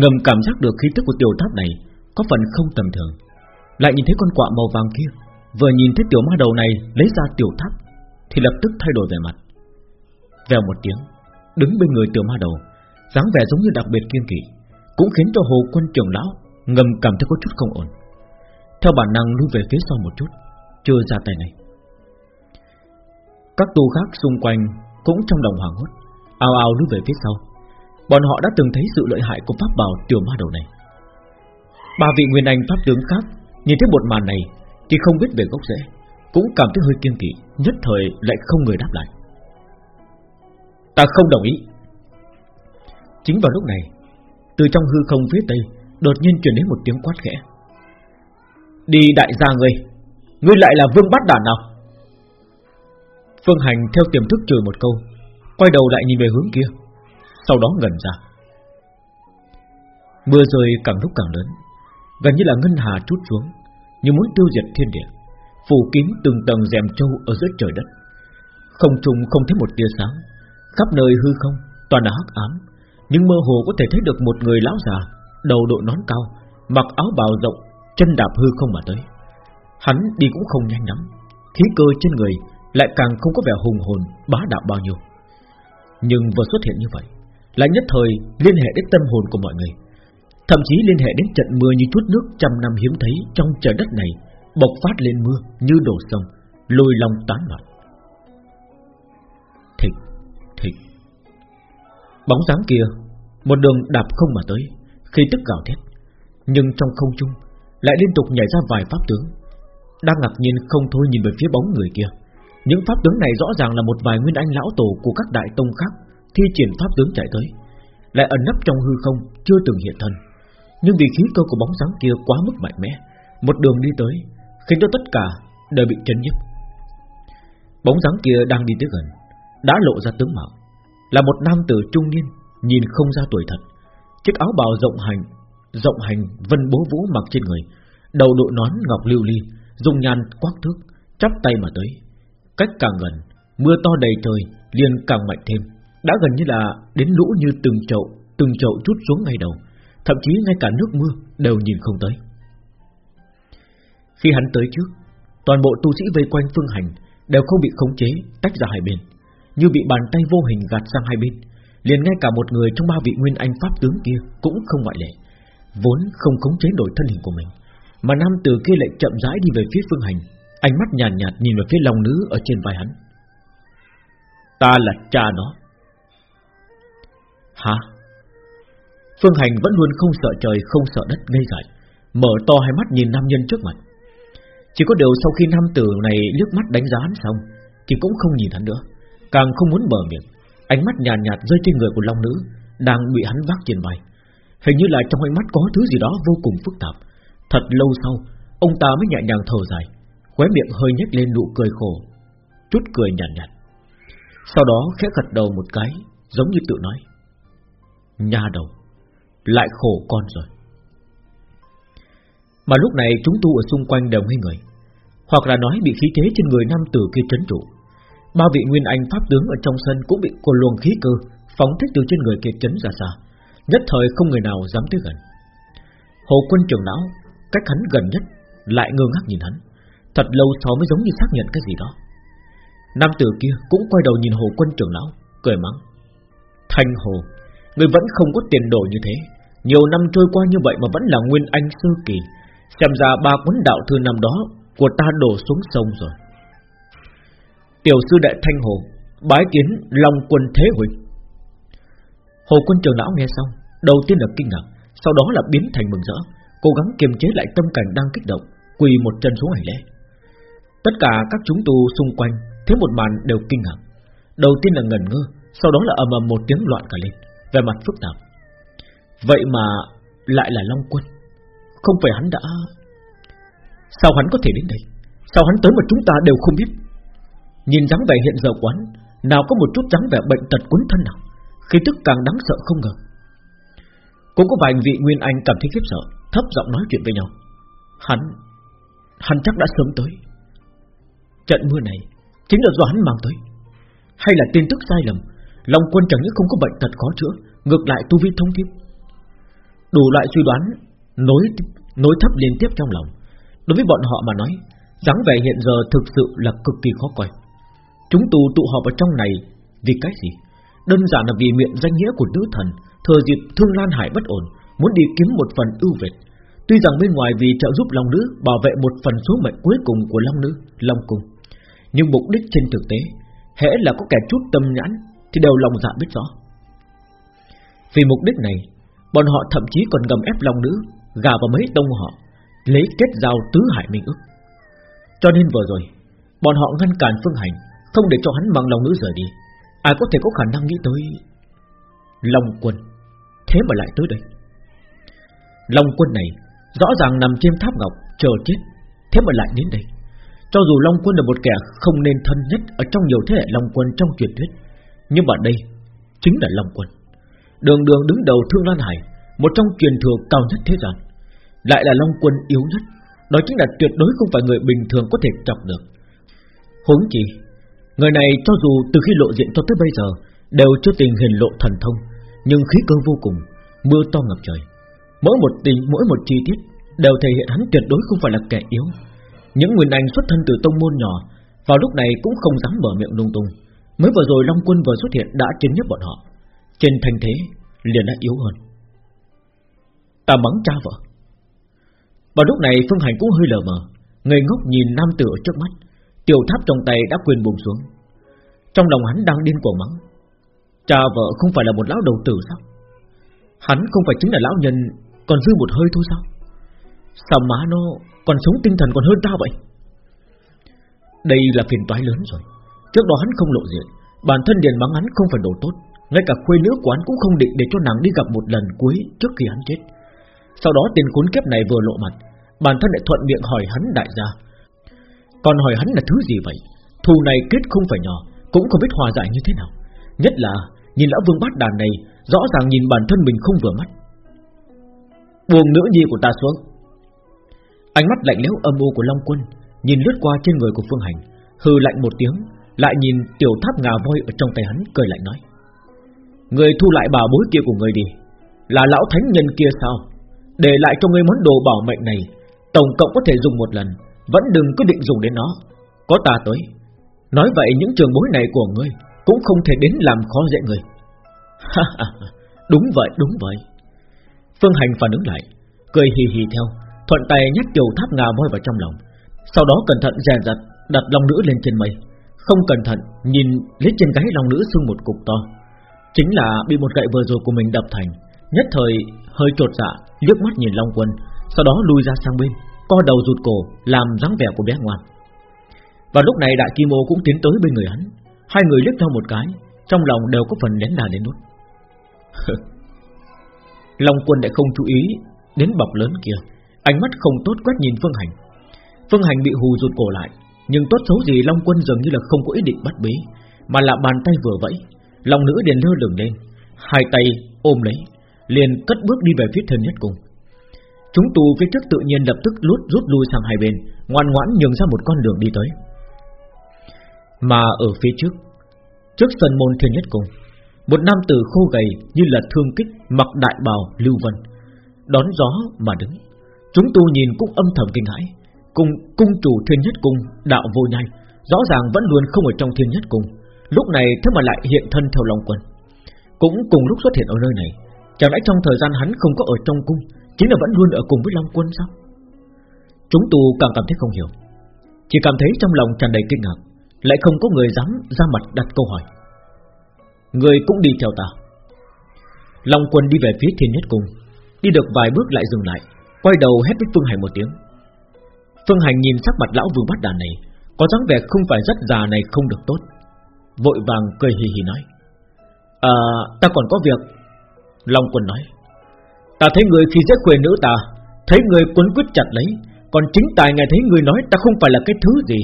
A: ngầm cảm giác được khí tức của tiểu tháp này Có phần không tầm thường. Lại nhìn thấy con quạ màu vàng kia, Vừa nhìn thấy tiểu ma đầu này lấy ra tiểu tháp, Thì lập tức thay đổi vẻ mặt. Vèo một tiếng, Đứng bên người tiểu ma đầu, dáng vẻ giống như đặc biệt kiên kỵ, Cũng khiến cho hồ quân trưởng lão Ngầm cảm thấy có chút không ổn. Theo bản năng lui về phía sau một chút, Chưa ra tay này. Các tu khác xung quanh cũng trong lòng hoảng hốt, ao ao lùi về phía sau. Bọn họ đã từng thấy sự lợi hại của pháp bảo tiểu ma đầu này. Ba vị nguyên anh pháp tướng khác nhìn thấy một màn này thì không biết về gốc rễ, cũng cảm thấy hơi kiêng kỵ, nhất thời lại không người đáp lại. Ta không đồng ý. Chính vào lúc này, từ trong hư không phía tây đột nhiên truyền đến một tiếng quát khẽ. Đi đại gia ngươi, ngươi lại là vương bát đản nào? Phương Hành theo tiềm thức trừ một câu, Quay đầu lại nhìn về hướng kia, Sau đó ngẩn ra. Mưa rơi càng lúc càng lớn, Gần như là ngân hà trút xuống, Như muốn tiêu diệt thiên địa, Phủ kín từng tầng rèm châu ở dưới trời đất. Không trùng không thấy một tia sáng, Khắp nơi hư không, Toàn là hắc ám, Nhưng mơ hồ có thể thấy được một người lão già, Đầu đội nón cao, Mặc áo bào rộng, Chân đạp hư không mà tới. Hắn đi cũng không nhanh lắm, Khí cơ trên người lại càng không có vẻ hùng hồn Bá đạo bao nhiêu. Nhưng vừa xuất hiện như vậy Lại nhất thời liên hệ đến tâm hồn của mọi người. Thậm chí liên hệ đến trận mưa như chút nước trăm năm hiếm thấy Trong trời đất này Bộc phát lên mưa như đổ sông lôi lòng tán loạn. Thịch, thịch. Bóng dáng kia Một đường đạp không mà tới Khi tức gào thét. Nhưng trong không trung Lại liên tục nhảy ra vài pháp tướng. Đang ngạc nhiên không thôi nhìn về phía bóng người kia. Những pháp tướng này rõ ràng là một vài nguyên anh lão tổ Của các đại tông khác Thi triển pháp tướng chạy tới. Lại ẩn nấp trong hư không, Chưa từng hiện thân. Nhưng vì khí cơ của bóng dáng kia quá mức mạnh mẽ, Một đường đi tới, Khiến cho tất cả đều bị chấn nhức. Bóng dáng kia đang đi tới gần, Đã lộ ra tướng mạo. Là một nam tử trung niên, Nhìn không ra tuổi thật. Chiếc áo bào rộng hành Rộng hành vân bố vũ mặc trên người, Đầu đội nón ngọc lưu ly, Dùng nhàn quắc thước, Chắp tay mà tới. Cách càng gần Mưa to đầy trời liền càng mạnh thêm. Đã gần như là đến lũ như từng chậu Từng chậu chút xuống ngay đầu. Thậm chí ngay cả nước mưa đều nhìn không tới. Khi hắn tới trước Toàn bộ tu sĩ vây quanh phương hành Đều không bị khống chế tách ra hai bên. Như bị bàn tay vô hình gạt sang hai bên liền ngay cả một người trong ba vị nguyên anh pháp tướng kia cũng không ngoại lệ, vốn không khống chế nổi thân hình của mình, mà nam tử kia lại chậm rãi đi về phía phương hành, ánh mắt nhàn nhạt, nhạt nhìn về phía lòng nữ ở trên vai hắn. Ta là cha nó. Hả? Phương hành vẫn luôn không sợ trời không sợ đất ngây dại, mở to hai mắt nhìn nam nhân trước mặt. Chỉ có điều sau khi nam tử này liếc mắt đánh giá hắn xong, thì cũng không nhìn hắn nữa, càng không muốn mở miệng Ánh mắt nhàn nhạt, nhạt rơi trên người của long nữ Đang bị hắn vác trên vai Hình như là trong ánh mắt có thứ gì đó vô cùng phức tạp Thật lâu sau Ông ta mới nhẹ nhàng thở dài Khóe miệng hơi nhếch lên nụ cười khổ Chút cười nhàn nhạt, nhạt. Sau đó khẽ gật đầu một cái Giống như tự nói Nha đầu Lại khổ con rồi. Mà lúc này chúng tu ở xung quanh đều ngây người Hoặc là nói bị khí thế trên người nam tử kia trấn trụ. Ba vị nguyên anh pháp tướng ở trong sân cũng bị cô luồng khí cơ phóng thích từ trên người kia chấn ra xa, nhất thời không người nào dám tới gần. Hồ Quân trưởng lão cách hắn gần nhất lại ngơ ngác nhìn hắn, thật lâu sau mới giống như xác nhận cái gì đó. Nam tử kia cũng quay đầu nhìn Hồ Quân trưởng lão, cười mắng: Thanh Hồ, người vẫn không có tiền đồ như thế, nhiều năm trôi qua như vậy mà vẫn là nguyên anh sơ kỳ, xem ra ba cuốn đạo thư năm đó của ta đổ xuống sông rồi. Tiểu sư đệ Thanh Hồ Bái kiến Long quân Thế huynh Hồ quân trưởng lão nghe xong Đầu tiên là kinh ngạc Sau đó là biến thành mừng rỡ Cố gắng kiềm chế lại tâm cảnh đang kích động Quỳ một chân xuống hành lễ. Tất cả các chúng tu xung quanh Thấy một màn đều kinh ngạc Đầu tiên là ngẩn ngơ, Sau đó là ầm ầm một tiếng loạn cả lên Về mặt phức tạp. Vậy mà lại là Long Quân, Không phải hắn đã Sao hắn có thể đến đây? Sao hắn tới mà chúng ta đều không biết? Nhìn dáng vẻ hiện giờ quán Nào có một chút dáng vẻ bệnh tật cuốn thân nào Khi tức càng đáng sợ không ngờ. Cũng có vài vị Nguyên Anh cảm thấy khiếp sợ, Thấp giọng nói chuyện với nhau. Hắn Hắn chắc đã sớm tới. Trận mưa này Chính là do hắn mang tới. Hay là tin tức sai lầm, Long quân chẳng những không có bệnh tật khó chữa, Ngược lại tu vi thông thiên. Đủ loại suy đoán, Nối nối thấp liên tiếp trong lòng. Đối với bọn họ mà nói, dáng vẻ hiện giờ thực sự là cực kỳ khó coi. Chúng tù tụ họp ở trong này Vì cái gì? Đơn giản là vì miệng danh nghĩa của nữ thần, Thừa dịp thương lan hải bất ổn, Muốn đi kiếm một phần ưu việt. Tuy rằng bên ngoài vì trợ giúp Long Nữ Bảo vệ một phần số mệnh cuối cùng của Long Nữ, Long Cung. Nhưng mục đích trên thực tế, Hễ là có kẻ chút tâm nhãn Thì đều lòng dạ biết rõ. Vì mục đích này, Bọn họ thậm chí còn gầm ép lòng Nữ, Gà vào mấy tông họ, Lấy kết giao tứ hải minh ức Cho nên vừa rồi, Bọn họ ngăn cản phương hành, không để cho hắn mang lòng nữ rời đi. Ai có thể có khả năng nghĩ tới Long quân, Thế mà lại tới đây? Long quân này Rõ ràng nằm trên tháp ngọc, chờ chết, Thế mà lại đến đây. Cho dù Long quân là một kẻ không nên thân nhất Ở trong nhiều thế hệ Long quân trong truyền thuyết Nhưng mà đây Chính là Long quân. Đường đường đứng đầu Thương Lan Hải Một trong truyền thừa cao nhất thế gian Lại là Long Quân yếu nhất Đó chính là tuyệt đối không phải người bình thường có thể chọc được. Huống chi Người này cho dù từ khi lộ diện cho tới bây giờ Đều chưa tình hiện lộ thần thông Nhưng khí cơ vô cùng Mưa to ngập trời. Mỗi một tình, mỗi một chi tiết Đều thể hiện hắn tuyệt đối không phải là kẻ yếu. Những nguyên anh xuất thân từ tông môn nhỏ, Vào lúc này cũng không dám mở miệng lung tung. Mới vừa rồi Long Quân vừa xuất hiện đã chấn nhất bọn họ. Trên thành thế, liền đã yếu hơn. Ta mắng cha vợ. Vào lúc này Phương Hành cũng hơi lờ mờ Người ngốc nhìn nam tử ở trước mắt. Tiểu tháp trong tay đã quyền buông xuống. Trong lòng hắn đang điên cuồng mắng. Cha vợ không phải là một lão đầu tử sao? Hắn không phải chính là lão nhân, Còn dư một hơi thôi sao? Sao má nó còn sống tinh thần còn hơn ta vậy. Đây là phiền toái lớn rồi. Trước đó hắn không lộ diện, Bản thân điền mắng hắn không phải đồ tốt, Ngay cả khuê nữ quán cũng không định để cho nàng đi gặp một lần cuối Trước khi hắn chết. Sau đó tiền cuốn kiếp này vừa lộ mặt, Bản thân lại thuận miệng hỏi hắn đại gia. Còn hỏi hắn là thứ gì vậy? Thù này kết không phải nhỏ, Cũng không biết hòa giải như thế nào. Nhất là, nhìn lão vương bát đàn này, Rõ ràng nhìn bản thân mình không vừa mắt. Buông nữ nhi của ta xuống. Ánh mắt lạnh lẽo âm u của Long Quân Nhìn lướt qua trên người của Phương Hành, Hừ lạnh một tiếng, Lại nhìn tiểu tháp ngà voi ở trong tay hắn, cười lạnh nói, Người thu lại bảo bối kia của người đi, Là lão thánh nhân kia sao? Để lại cho người món đồ bảo mệnh này, Tổng cộng có thể dùng một lần, Vẫn đừng quyết định dùng đến nó. Có ta tới, Nói vậy những trường bối này của ngươi Cũng không thể đến làm khó dễ người Đúng vậy đúng vậy. Phương Hành phản ứng lại, Cười hì hì theo. Thuận tay nhét tiểu tháp ngà voi vào trong lòng. Sau đó cẩn thận dè dặt Đặt long nữ lên trên mây. Không cẩn thận, nhìn lấy trên gáy long nữ sưng một cục to. Chính là bị một gậy vừa rồi của mình đập thành, Nhất thời hơi trột dạ liếc mắt nhìn Long Quân, Sau đó lui ra sang bên, Co đầu rụt cổ, làm dáng vẻ của bé ngoan. Và lúc này Đại Kim Ô cũng tiến tới bên người hắn. Hai người liếc nhau một cái, Trong lòng đều có phần nén đà đến nút Long Quân lại không chú ý Đến bọc lớn kia. Ánh mắt không tốt quét nhìn Phương Hành. Phương Hành bị hù rụt cổ lại, Nhưng tốt xấu gì Long Quân dường như là không có ý định bắt bế, Mà là bàn tay vừa vẫy Long nữ liền lơ lửng lên, Hai tay ôm lấy, Liền cất bước đi về phía thân nhất cùng Chúng tù phía trước tự nhiên lập tức lút rút lui sang hai bên, Ngoan ngoãn nhường ra một con đường đi tới. Mà ở phía trước Trước sân môn thiên nhất cùng Một nam tử khô gầy như là thương kích Mặc đại bào lưu vân, Đón gió mà đứng. Chúng tu nhìn cũng âm thầm kinh hãi. Cùng cung chủ thiên nhất cung Đạo vô nhai Rõ ràng vẫn luôn không ở trong thiên nhất cung Lúc này thế mà lại hiện thân theo Long Quân. Cũng cùng lúc xuất hiện ở nơi này, Chẳng lẽ trong thời gian hắn không có ở trong cung, Chính là vẫn luôn ở cùng với Long Quân sao? Chúng tu càng cảm thấy không hiểu. Chỉ cảm thấy trong lòng tràn đầy kinh ngạc, Lại không có người dám ra mặt đặt câu hỏi. Người cũng đi theo ta. Long Quân đi về phía thiên nhất cung Đi được vài bước lại dừng lại. Quay đầu hét với Phương Hành một tiếng. Phương Hành nhìn sắc mặt lão vương bắt đàn này, Có dáng vẻ không phải rất già này không được tốt. Vội vàng cười hì hì nói À ta còn có việc. Long Quân nói, Ta thấy người khi dễ quê nữ ta, Thấy người quấn quyết chặt lấy, Còn chính tài nghe thấy người nói ta không phải là cái thứ gì,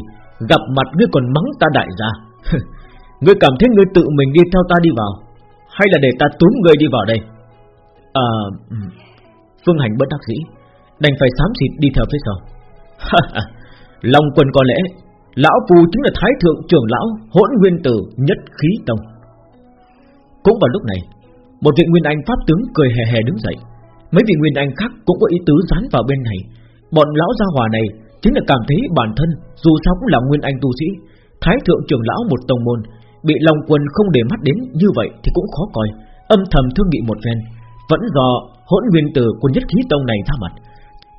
A: Gặp mặt ngươi còn mắng ta đại gia. Ngươi cảm thấy ngươi tự mình đi theo ta đi vào, Hay là để ta túm ngươi đi vào đây? À Phương Hành bất đắc dĩ Đành phải xám xịt đi theo phía sau. Long quân có lẽ, Lão Phu chính là Thái Thượng trưởng lão Hỗn Nguyên Tử Nhất Khí Tông. Cũng vào lúc này, Một vị Nguyên Anh Pháp tướng cười hề hề đứng dậy. Mấy vị Nguyên Anh khác cũng có ý tứ dán vào bên này. Bọn lão gia hòa này Chính là cảm thấy bản thân Dù sao cũng là Nguyên Anh tu sĩ, Thái Thượng trưởng lão một tông môn, Bị Long Quân không để mắt đến như vậy Thì cũng khó coi. Âm thầm thương nghị một phen, Vẫn do hỗn nguyên tử của nhất khí tông này ra mặt.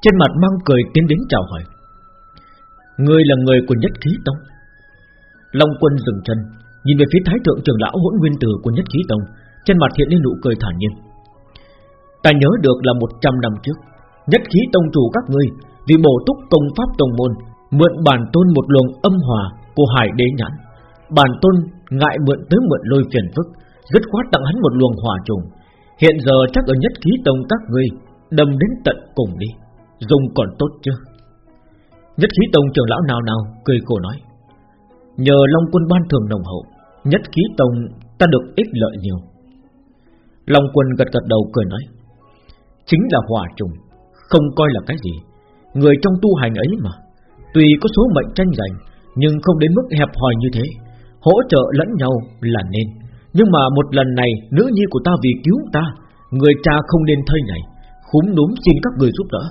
A: Trên mặt mang cười tiến đến chào hỏi. Người là người của nhất khí tông. Long quân dừng chân, Nhìn về phía thái thượng trưởng lão hỗn nguyên tử của nhất khí tông. Trên mặt hiện lên nụ cười thản nhiên. Ta nhớ được là 100 năm trước, Nhất khí tông chủ các ngươi Vì bổ túc công pháp tông môn, Mượn bản tôn một luồng âm hòa Của hải đế nhãn. Bản tôn ngại mượn tới mượn lôi phiền phức, Dứt khoát tặng hắn một luồng hỏa trùng. Hiện giờ chắc ở nhất khí tông các ngươi, Đâm đến tận cùng đi. Dùng còn tốt chứ? Nhất khí tông trưởng lão nào nào Cười khổ nói. Nhờ Long quân ban thường nồng hậu, Nhất khí tông ta được ích lợi nhiều. Long quân gật gật đầu cười nói. Chính là hòa trùng, Không coi là cái gì. Người trong tu hành ấy mà, Tuy có số mệnh tranh giành, Nhưng không đến mức hẹp hòi như thế. Hỗ trợ lẫn nhau là nên. Nhưng mà một lần này, Nữ nhi của ta vì cứu ta, Người cha không nên thây này Khúm núm xin các người giúp đỡ.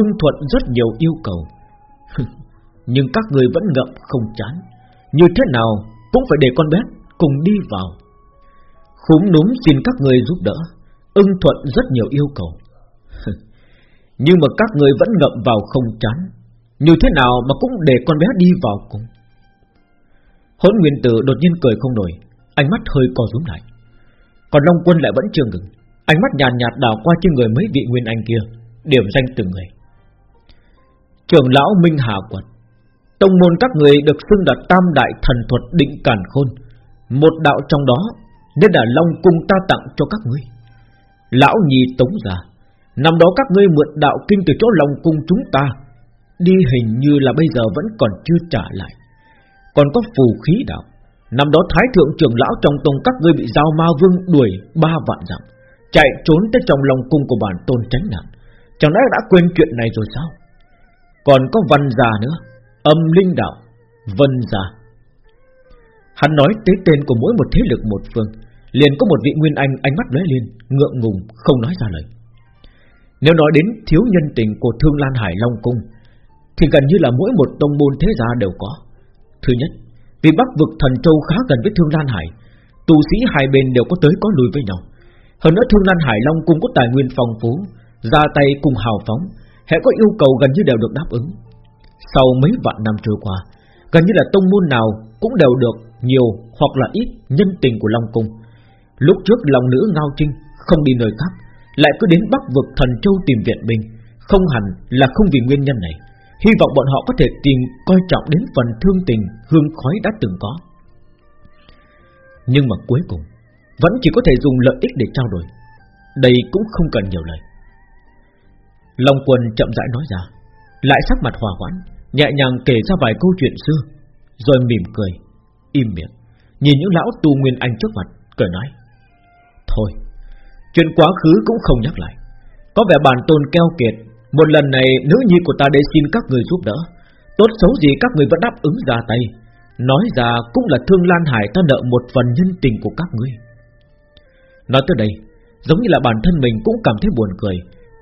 A: Ưng thuận rất nhiều yêu cầu. Nhưng các người vẫn ngậm không chán. Như thế nào Cũng phải để con bé cùng đi vào. Khúm núm xin các người giúp đỡ Ưng thuận rất nhiều yêu cầu. Nhưng mà các người vẫn ngậm vào không chán. Như thế nào mà cũng để con bé đi vào cùng. Hỗn nguyên tử đột nhiên cười không nổi Ánh mắt hơi co rúm lại. Còn Long quân lại vẫn chưa ngừng. Ánh mắt nhàn nhạt, đảo qua trên người mấy vị nguyên anh kia Điểm danh từng người. Trưởng lão Minh Hà Quật Tông môn các người được xưng là Tam Đại Thần Thuật Định Cản Khôn. Một đạo trong đó, Nên là Long Cung ta tặng cho các ngươi. Lão Nhi Tống già, Năm đó các ngươi mượn đạo kinh từ chỗ Long Cung chúng ta, Đi hình như là bây giờ vẫn còn chưa trả lại. Còn có phù khí đạo, Năm đó Thái Thượng trưởng lão trong tông các ngươi bị Giao Ma Vương đuổi ba vạn dặm, Chạy trốn tới trong long cung của bản tôn tránh nạn. Chẳng lẽ đã quên chuyện này rồi sao? Còn có văn già nữa, Âm linh đạo, Vân già Hắn nói tới tên của mỗi một thế lực một phương, Liền có một vị nguyên anh ánh mắt lóe lên, Ngượng ngùng, không nói ra lời. Nếu nói đến thiếu nhân tình của Thương Lan Hải Long Cung, Thì gần như là mỗi một tông môn thế gia đều có. Thứ nhất, Vì Bắc vực thần châu khá gần với Thương Lan Hải, tù sĩ hai bên đều có tới có lùi với nhau. Hơn nữa Thương Lan Hải Long cung có tài nguyên phong phú, Ra tay cùng hào phóng Hệ có yêu cầu gần như đều được đáp ứng. Sau mấy vạn năm trôi qua, Gần như là tông môn nào cũng đều được Nhiều hoặc là ít nhân tình của Long Cung. Lúc trước lòng nữ Ngao Trinh Không đi nơi khác, Lại cứ đến Bắc vực thần châu tìm viện binh. Không hẳn là không vì nguyên nhân này, Hy vọng bọn họ có thể tìm coi trọng đến phần thương tình, hương khói đã từng có. Nhưng mà cuối cùng, vẫn chỉ có thể dùng lợi ích để trao đổi. Đây cũng không cần nhiều lời. Long quân chậm rãi nói ra, Lại sắc mặt hòa hoãn, Nhẹ nhàng kể ra vài câu chuyện xưa, Rồi mỉm cười, Im miệng, Nhìn những lão tu nguyên anh trước mặt, Cười nói, Thôi, Chuyện quá khứ cũng không nhắc lại. Có vẻ bản tôn keo kiệt, Một lần này nữ nhi của ta để xin các người giúp đỡ. Tốt xấu gì các người vẫn đáp ứng ra tay. Nói ra cũng là thương Lan Hải ta nợ một phần nhân tình của các ngươi. Nói tới đây, Giống như là bản thân mình cũng cảm thấy buồn cười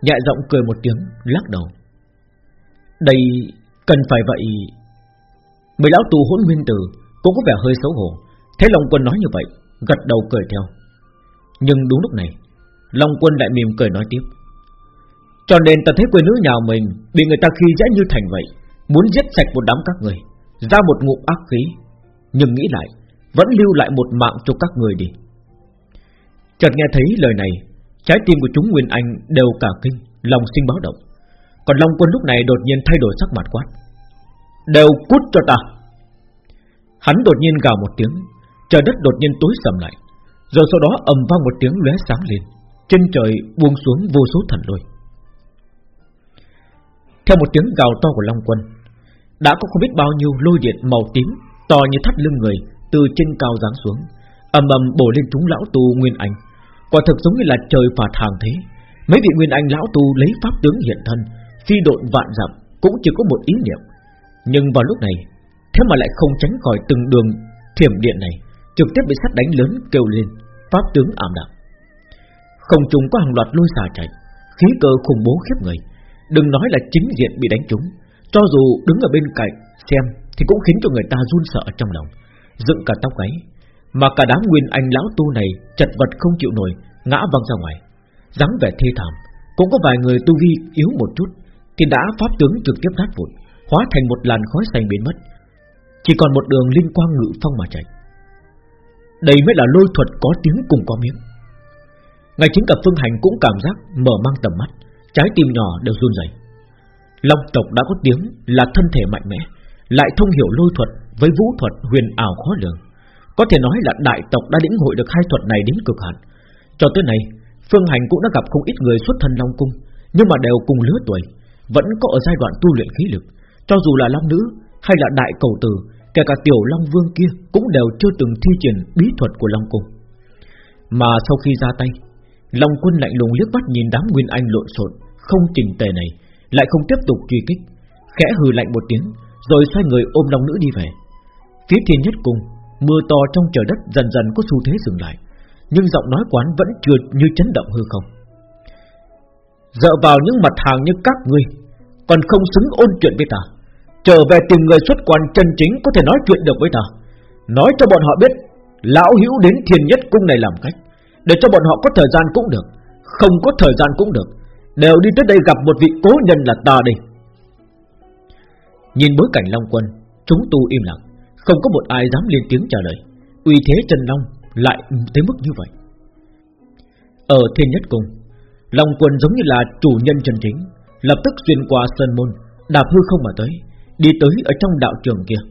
A: Nhẹ giọng cười một tiếng, lắc đầu. Đây, cần phải vậy. Mấy lão tù hỗn nguyên tử Cũng có vẻ hơi xấu hổ, Thấy Long Quân nói như vậy, Gật đầu cười theo. Nhưng đúng lúc này, Long Quân lại mỉm cười nói tiếp. Cho nên ta thấy quê nữ nhà mình Bị người ta khi dễ như thành vậy, Muốn giết sạch một đám các người, Ra một ngụm ác khí, Nhưng nghĩ lại, Vẫn lưu lại một mạng cho các người đi. Chợt nghe thấy lời này Trái tim của chúng Nguyên Anh đều cả kinh, Lòng sinh báo động. Còn Long Quân lúc này đột nhiên thay đổi sắc mặt quát Đều cút cho ta. Hắn đột nhiên gào một tiếng, Trời đất đột nhiên tối sầm lại. Rồi sau đó ầm vang một tiếng lóe sáng lên, Trên trời buông xuống vô số thần lôi. Theo một tiếng gào to của Long Quân, Đã có không biết bao nhiêu lôi điện màu tím To như thắt lưng người Từ trên cao giáng xuống, ầm ầm bổ lên chúng lão tu Nguyên Anh. Quả thực giống như là trời phạt hàng thế. Mấy vị Nguyên Anh lão tu lấy pháp tướng hiện thân, Phi độn vạn dặm Cũng chỉ có một ý niệm. Nhưng vào lúc này, Thế mà lại không tránh khỏi từng đường thiểm điện này, Trực tiếp bị sắt đánh lớn kêu lên, Pháp tướng ảm đạm. Không trùng có hàng loạt lôi xà chạy, Khí cơ khủng bố khiếp người. Đừng nói là chính diện bị đánh trúng, Cho dù đứng ở bên cạnh xem Thì cũng khiến cho người ta run sợ trong lòng. Dựng cả tóc gáy mà cả đám nguyên anh lão tu này chật vật không chịu nổi, Ngã văng ra ngoài. Dáng vẻ thê thảm, Cũng có vài người tu vi yếu một chút, Thì đã pháp tướng trực tiếp nát vụn, Hóa thành một làn khói xanh biến mất. Chỉ còn một đường linh quang ngự phong mà chạy. Đây mới là lôi thuật có tiếng cùng có miếng. Ngày chính cả phương hành cũng cảm giác Mở mang tầm mắt, Trái tim nhỏ đều run rẩy. Long tộc đã có tiếng là thân thể mạnh mẽ, Lại thông hiểu lôi thuật với vũ thuật huyền ảo khó lường có thể nói là đại tộc đã lĩnh hội được hai thuật này đến cực hạn. Cho tới nay, Phương Hành cũng đã gặp không ít người xuất thân Long Cung, Nhưng mà đều cùng lứa tuổi, Vẫn có ở giai đoạn tu luyện khí lực. Cho dù là Long Nữ hay là Đại Cầu Tử, Kể cả Tiểu Long Vương kia Cũng đều chưa từng thi triển bí thuật của Long Cung. Mà sau khi ra tay, Long quân lạnh lùng liếc mắt nhìn đám nguyên anh lộn xộn, Không trình tề này, Lại không tiếp tục truy kích, Khẽ hừ lạnh một tiếng, Rồi xoay người ôm Long nữ đi về. Phía thiên nhất cùng. Mưa to trong trời đất dần dần có xu thế dừng lại, Nhưng giọng nói quán vẫn chưa như chấn động hư không. Dựa vào những mặt hàng như các ngươi, Còn không xứng ôn chuyện với ta, Trở về tìm người xuất quan chân chính Có thể nói chuyện được với ta. Nói cho bọn họ biết, Lão hữu đến thiên nhất cung này làm cách Để cho bọn họ có thời gian cũng được, Không có thời gian cũng được. Đều đi tới đây gặp một vị cố nhân là ta đi. Nhìn bối cảnh Long Quân, Chúng tu im lặng. Không có một ai dám lên tiếng trả lời. Uy thế chân Long lại tới mức như vậy. Ở thiên nhất cung, Long Quân giống như là chủ nhân chân chính, Lập tức xuyên qua sân môn, Đạp hư không mà tới, Đi tới ở trong đạo trường kia.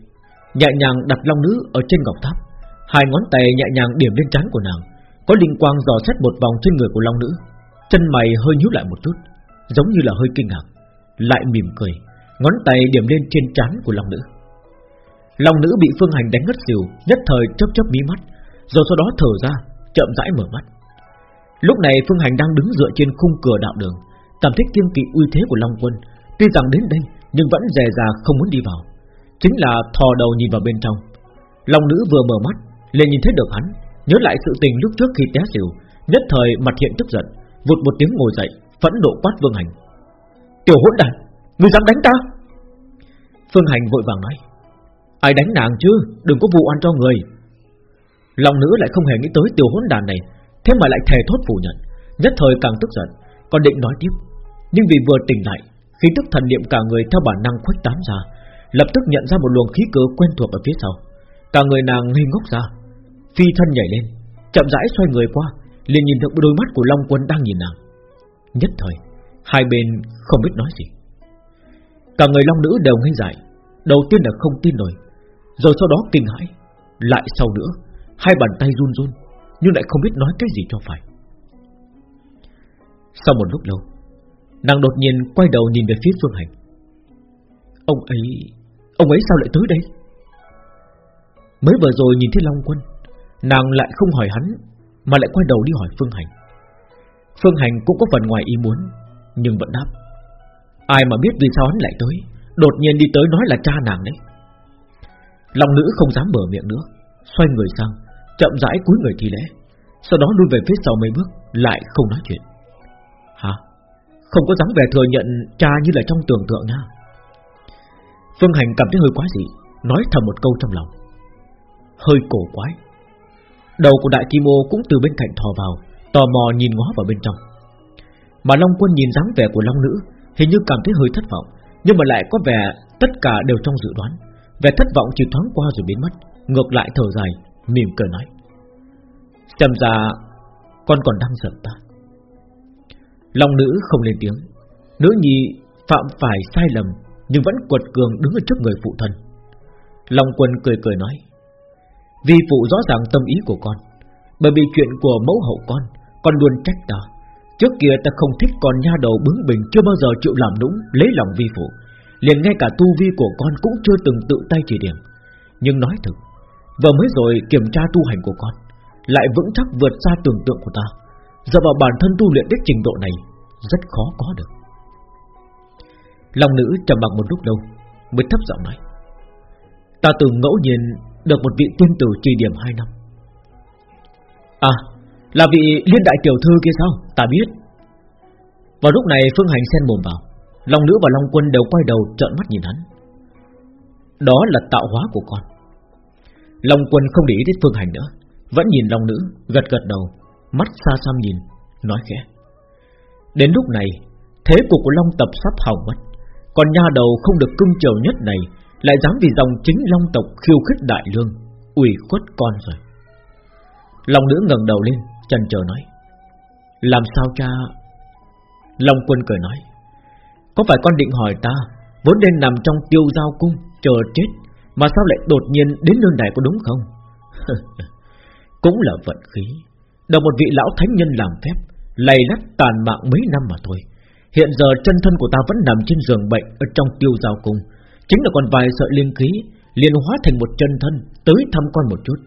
A: Nhẹ nhàng đặt long nữ ở trên ngọc tháp, Hai ngón tay nhẹ nhàng điểm lên trán của nàng, Có linh quang dò xét một vòng trên người của long nữ. Chân mày hơi nhíu lại một chút, Giống như là hơi kinh ngạc, Lại mỉm cười, Ngón tay điểm lên trên trán của long nữ. Long nữ bị phương hành đánh ngất xỉu Nhất thời chớp chớp mí mắt Rồi sau đó thở ra chậm rãi mở mắt. Lúc này phương hành đang đứng dựa trên khung cửa đạo đường Cảm thấy kiêng kỵ uy thế của Long Quân Tuy rằng đến đây nhưng vẫn dè dà không muốn đi vào. Chính là thò đầu nhìn vào bên trong. Long nữ vừa mở mắt liền nhìn thấy được hắn Nhớ lại sự tình lúc trước khi té xỉu Nhất thời mặt hiện tức giận Vụt một tiếng ngồi dậy Phẫn nộ quát Phương Hành. Tiểu hỗn đản, ngươi dám đánh ta? Phương Hành vội vàng nói. Ai đánh nàng chứ? Đừng có vụ oan cho người. Lòng nữ lại không hề nghĩ tới tiểu hỗn đàn này, Thế mà lại thề thốt phủ nhận. Nhất thời càng tức giận, Còn định nói tiếp. Nhưng vì vừa tỉnh lại, Khí tức thần niệm cả người theo bản năng khuếch tán ra, Lập tức nhận ra một luồng khí cơ quen thuộc ở phía sau. Cả người nàng ngây ngốc ra, Phi thân nhảy lên, Chậm rãi xoay người qua, liền nhìn được đôi mắt của Long Quân đang nhìn nàng. Nhất thời, Hai bên không biết nói gì. Cả người Long nữ đều ngây dại, Đầu tiên là không tin nổi rồi sau đó kinh hãi. Lại sau nữa, Hai bàn tay run run, Nhưng lại không biết nói cái gì cho phải. Sau một lúc lâu, Nàng đột nhiên quay đầu nhìn về phía Phương Hành. Ông ấy Ông ấy sao lại tới đây? Mới vừa rồi nhìn thấy Long Quân, Nàng lại không hỏi hắn, Mà lại quay đầu đi hỏi Phương Hành. Phương Hành cũng có phần ngoài ý muốn, Nhưng vẫn đáp. Ai mà biết vì sao hắn lại tới, Đột nhiên đi tới nói là cha nàng đấy. Long nữ không dám mở miệng nữa, Xoay người sang, Chậm rãi cúi người thi lễ. Sau đó lui về phía sau mấy bước, Lại không nói chuyện. Hả? Không có dám về thừa nhận cha như là trong tưởng tượng nha. Phương Hành cảm thấy hơi quá dị, Nói thầm một câu trong lòng. Hơi cổ quái. Đầu của đại kim ô cũng từ bên cạnh thò vào, Tò mò nhìn ngó vào bên trong. Mà Long Quân nhìn dáng vẻ của Long Nữ, Hình như cảm thấy hơi thất vọng, Nhưng mà lại có vẻ tất cả đều trong dự đoán. Vẻ thất vọng chỉ thoáng qua rồi biến mất, Ngược lại thở dài, Mỉm cười nói. Xem ra con còn đang giận ta. Long nữ không lên tiếng. Nữ nhi phạm phải sai lầm, Nhưng vẫn quật cường đứng ở trước người phụ thân. Long quân cười cười nói. Vì phụ rõ ràng tâm ý của con, Bởi vì chuyện của mẫu hậu con Con luôn trách ta. Trước kia ta không thích con nha đầu bướng bỉnh Chưa bao giờ chịu làm đúng, Lấy lòng vi phụ liền ngay cả tu vi của con cũng chưa từng tự tay chỉ điểm. Nhưng nói thực Vừa mới rồi kiểm tra tu hành của con, Lại vững chắc vượt xa tưởng tượng của ta. Giờ vào bản thân tu luyện đến trình độ này, Rất khó có được. Lòng nữ trầm mặc một lúc lâu, Mới thấp giọng nói, Ta từng ngẫu nhiên được một vị tiên tử trì điểm hai năm. À Là vị liên đại tiểu thư kia sao? Ta biết. Vào lúc này Phương Hành xen mồm vào Long nữ và Long quân đều quay đầu trợn mắt nhìn hắn. Đó là tạo hóa của con. Long quân không để ý đến Phương Hành nữa, Vẫn nhìn Long nữ, Gật gật đầu, Mắt xa xăm nhìn, Nói khẽ. Đến lúc này, Thế cục của Long tập sắp hỏng mất, Còn nha đầu không được cưng chiều nhất này Lại dám vì dòng chính Long tộc khiêu khích đại lương, ủy khuất con rồi. Long nữ ngẩng đầu lên, chần chờ nói, Làm sao cha? Long quân cười nói có phải con định hỏi ta, Vốn nên nằm trong tiêu giao cung, Chờ chết, Mà sao lại đột nhiên đến nơi này có đúng không? Cũng là vận khí. Được một vị lão thánh nhân làm phép Lầy lắt tàn mạng mấy năm mà thôi. Hiện giờ chân thân của ta vẫn nằm trên giường bệnh Ở trong tiêu giao cung. Chính là còn vài sợi liên khí, liền hóa thành một chân thân Tới thăm con một chút.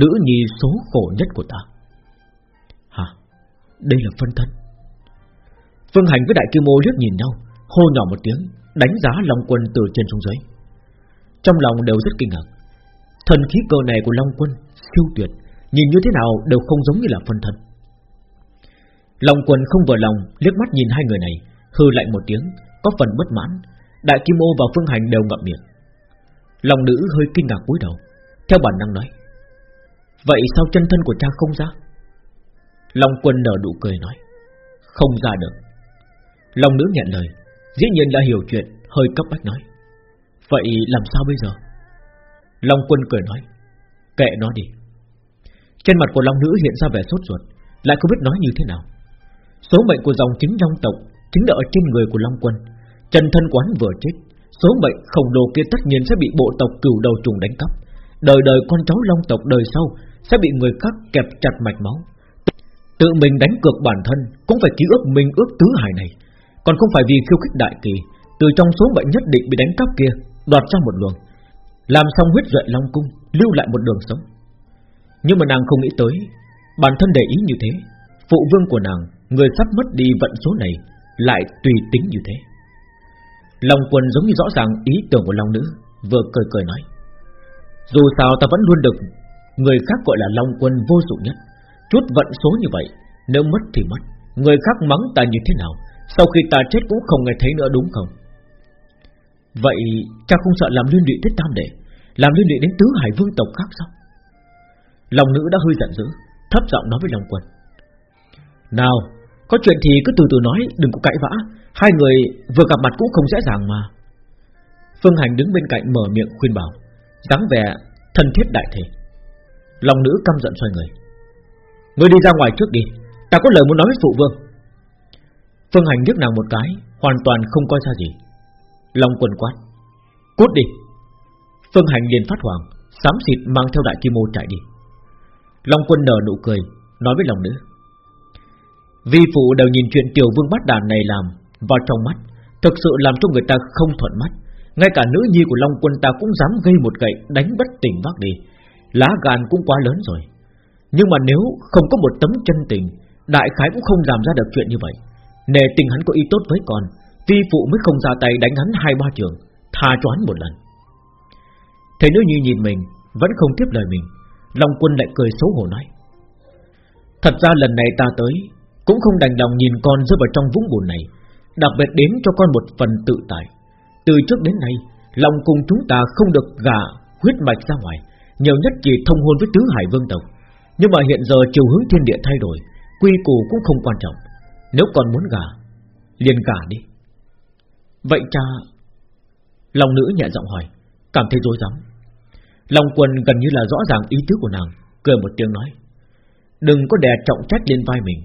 A: Nữ nhi số khổ nhất của ta. Hả? Đây là phân thân. Phương Hành với Đại Kim Ô liếc nhìn nhau. Hô nhỏ một tiếng, Đánh giá Long Quân từ trên xuống dưới. Trong lòng đều rất kinh ngạc. Thần khí cơ này của Long Quân, siêu tuyệt, Nhìn như thế nào đều không giống như là phân thân. Long Quân không vừa lòng, liếc mắt nhìn hai người này, Hư lạnh một tiếng, Có phần bất mãn. Đại Kim Ô và Phương Hành đều ngậm miệng. Lòng nữ hơi kinh ngạc cúi đầu, Theo bản năng nói, Vậy sao chân thân của cha không ra? Long quân nở nụ cười nói, Không ra được. Long nữ nhận lời Dĩ nhiên là hiểu chuyện, Hơi cấp bách nói. Vậy làm sao bây giờ? Long quân cười nói, Kệ nó đi. Trên mặt của Long nữ hiện ra vẻ sốt ruột, Lại không biết nói như thế nào. Số mệnh của dòng chính Long tộc Chính là ở trên người của Long quân. Trần thân quán vừa chết, Số mệnh khổng lồ kia tất nhiên sẽ bị bộ tộc cửu đầu trùng đánh cắp. Đời đời con cháu Long tộc đời sau Sẽ bị người khác kẹp chặt mạch máu. Tự mình đánh cược bản thân Cũng phải ký ước minh ước tứ hải này. Còn không phải vì khiêu khích đại kỳ, Từ trong số mệnh nhất định bị đánh cắp kia, Đoạt ra một luồng. Làm xong huyết duệ Long cung, Lưu lại một đường sống. Nhưng mà nàng không nghĩ tới, Bản thân để ý như thế, Phụ vương của nàng, Người sắp mất đi vận số này, Lại tùy tính như thế. Long quân giống như rõ ràng ý tưởng của Long nữ, Vừa cười cười nói, Dù sao ta vẫn luôn được Người khác gọi là Long quân vô dụng nhất. Chút vận số như vậy, Nếu mất thì mất, Người khác mắng ta như thế nào sau khi ta chết cũng không nghe thấy nữa, đúng không? Vậy cha không sợ làm liên lụy tới tam đệ, Làm liên lụy đến tứ hải vương tộc khác sao? Lòng nữ đã hơi giận dữ, Thấp giọng nói với lòng quân. Nào, Có chuyện thì cứ từ từ nói, Đừng có cãi vã. Hai người vừa gặp mặt cũng không dễ dàng mà. Phương Hành đứng bên cạnh mở miệng khuyên bảo, dáng vẻ thân thiết đại thể. Lòng nữ căm giận xoay người. Ngươi đi ra ngoài trước đi, Ta có lời muốn nói với phụ vương. Phương Hành liếc nàng một cái, Hoàn toàn không coi ra gì. Long quần quát, Cút đi. Phương Hành liền phát hoàng Sám xịt mang theo đại kim ô chạy đi. Long quân nở nụ cười, Nói với lòng nữ, Vi phụ đều nhìn chuyện tiểu vương bắt đàn này làm Vào trong mắt, Thực sự làm cho người ta không thuận mắt. Ngay cả nữ nhi của Long quân ta cũng dám gây một gậy Đánh bất tỉnh vác đi, Lá gan cũng quá lớn rồi. Nhưng mà nếu không có một tấm chân tình, Đại khái cũng không làm ra được chuyện như vậy. Nề tình hắn có ý tốt với con, Vi phụ mới không ra tay đánh hắn hai ba trường, Tha cho hắn một lần. Thấy nữ nhi nhìn mình, Vẫn không tiếp lời mình Long quân lại cười xấu hổ nói. Thật ra lần này ta tới, Cũng không đành lòng nhìn con rơi vào trong vũng bùn này, Đặc biệt đến cho con một phần tự tại. Từ trước đến nay, Lòng cùng chúng ta không được gà Huyết mạch ra ngoài, Nhiều nhất chỉ thông hôn với tứ hải vương tộc. Nhưng mà hiện giờ chiều hướng thiên địa thay đổi, Quy củ cũng không quan trọng. Nếu còn muốn gả, liền gả đi. Vậy cha, Lòng nữ nhẹ giọng hỏi, Cảm thấy dối rắm. Long quần gần như là rõ ràng ý tứ của nàng, Cười một tiếng nói, Đừng có đè trọng trách lên vai mình.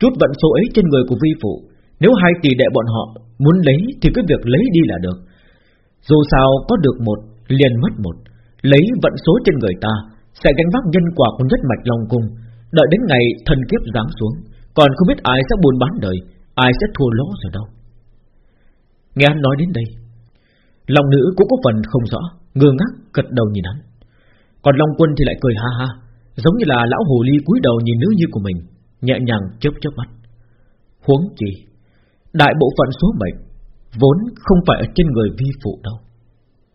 A: Chút vận số ấy trên người của vi phụ, Nếu hai tỷ đệ bọn họ muốn lấy Thì cứ việc lấy đi là được. Dù sao có được một, liền mất một. Lấy vận số trên người ta, Sẽ gánh vác nhân quả của nhất mạch Long Cung Đợi đến ngày thần kiếp giáng xuống. Còn không biết ai sẽ buồn bán đời, Ai sẽ thua lỗ rồi đâu. Nghe hắn nói đến đây Lòng nữ cũng có phần không rõ, Ngơ ngác, gật đầu nhìn hắn. Còn Long Quân thì lại cười ha ha, Giống như là lão hồ ly cúi đầu nhìn nữ như của mình, Nhẹ nhàng chớp chớp mắt. Huống chi, Đại bộ phận số mệnh Vốn không phải ở trên người vi phụ đâu.